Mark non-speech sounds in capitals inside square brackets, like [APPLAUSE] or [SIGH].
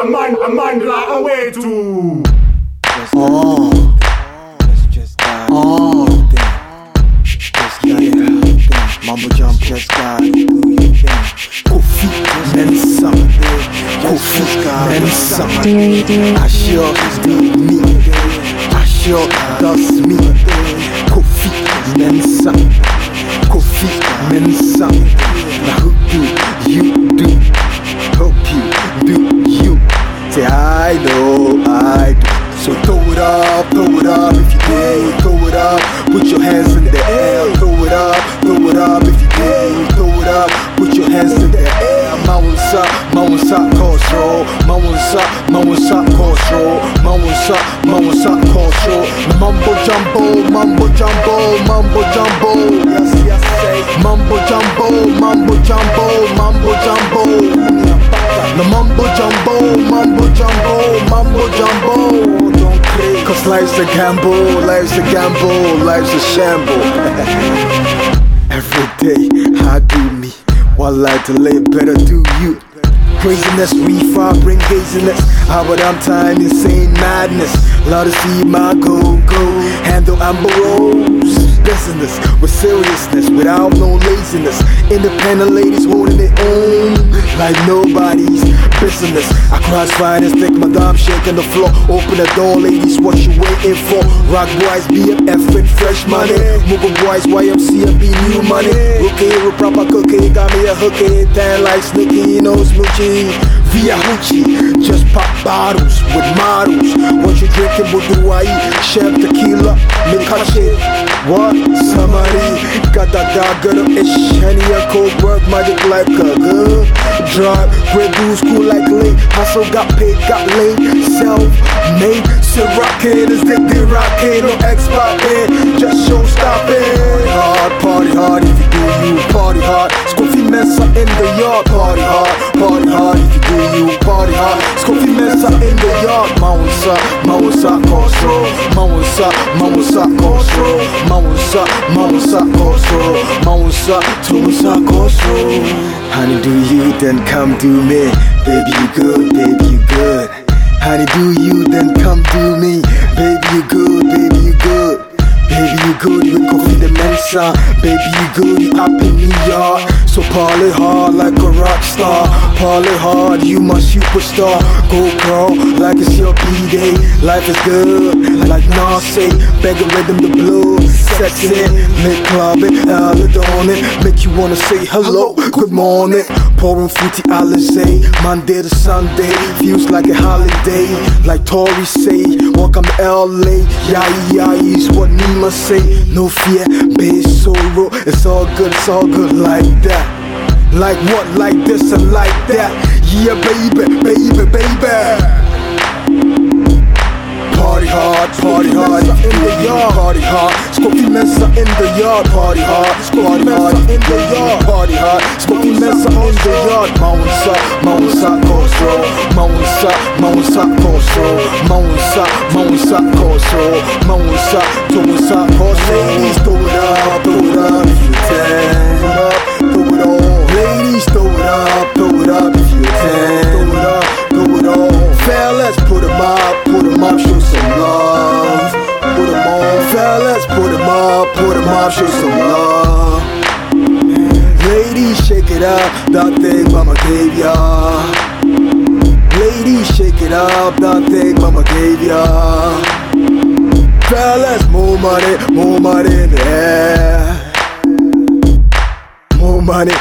a man, a man like away to. Oh. Oh. Mambo jump, just got Kofi Mensah, Kofi. I sure do me, I sure does me. Kofi Mensah, Kofi Mensah. So throw it up, throw it up if you dare. Throw it up, put your hands in the air. Throw it up, throw it up if you dare. Throw it up, put your hands in the air. Maunsa, Maunsa, Kosro, Maunsa, Maunsa, Kosro, Maunsa, Maunsa, Kosro. Mambo jumbo, mambo jumbo, mambo jumbo. Yes, yes, say. Mambo jumbo, mambo jumbo, mambo jumbo. The mumbo mumbo jumbo, Cause life's a gamble, life's a gamble, life's a shamble. [LAUGHS] Every day I do me, while I delay better do you. Craziness, reefer, bring haziness. How about I'm time, insane madness. Love to see my go go. Handle amber rose. Business with seriousness, without no laziness. Independent ladies holding their own like nobody's business. I cross finance, think madame shaking the floor. Open the door, ladies, what you waiting for? Rock boys, BFF and fresh money. Move boys, YMC and be new money. Rookie, with proper cookie, got me a hooky. Tan like Snicky, no smoochie. Via Hoochie, just pop bottles with models. What you drinking, what do I eat? Chef tequila, Mikashi. What? Got that dog good up ish. Henny a cold magic like a good drive. Red dudes cool like late. Hustle got paid, got laid. Self made. Still rockin', is dick, they rockin'. No X poppin', just show stoppin'. Party hard, party hard if you do you. Party hard. Scoffy Mesa in the yard. Party hard, party hard you you. Party hard. Scoffy Mesa in the yard. Maunsa, Maunsa, Kosro. Maunsa, Maunsa, Kosro. Maunsa, Maunsa, Kosro. Maunsa, Tumsa, Kosro. Honey, do you then come do me? Baby, you good, baby, you good. Honey, do you then come do me? Baby, you good, baby, you good. Baby, you good with coffee the Mensa. Baby, you good, you up in New York. So parley hard like a rock star. Parley hard, you my superstar. Go girl, like it's your B-day. Life is good, like Nas say. Beg rhythm the blues. Sex it, make club it, on it. Make you wanna say hello, good morning. Pouring fruity Alizé, eh? Monday to Sunday. Feels like a holiday, like Tori say. Welcome to LA, yai yai's what Nima say. No fear, babe, sorrow. It's all good, it's all good like that. Like what, like this and like that. Yeah, baby, baby, baby. Party hard, party hard in the yard. Party hard, Scooby Mesa in the yard. Party hard, Scooby Mesa in the yard. Party hard, Scooby Mesa in the yard. Maunsa, Maunsa, Kosro. Maunsa, Maunsa, Kosro. Maunsa, Maunsa, Kosro. Maunsa, Maunsa, up, show some love. Ladies, shake it up, that thing mama gave ya. Ladies, shake it up, that thing mama gave ya. Fellas, more money, more money in the air. More money,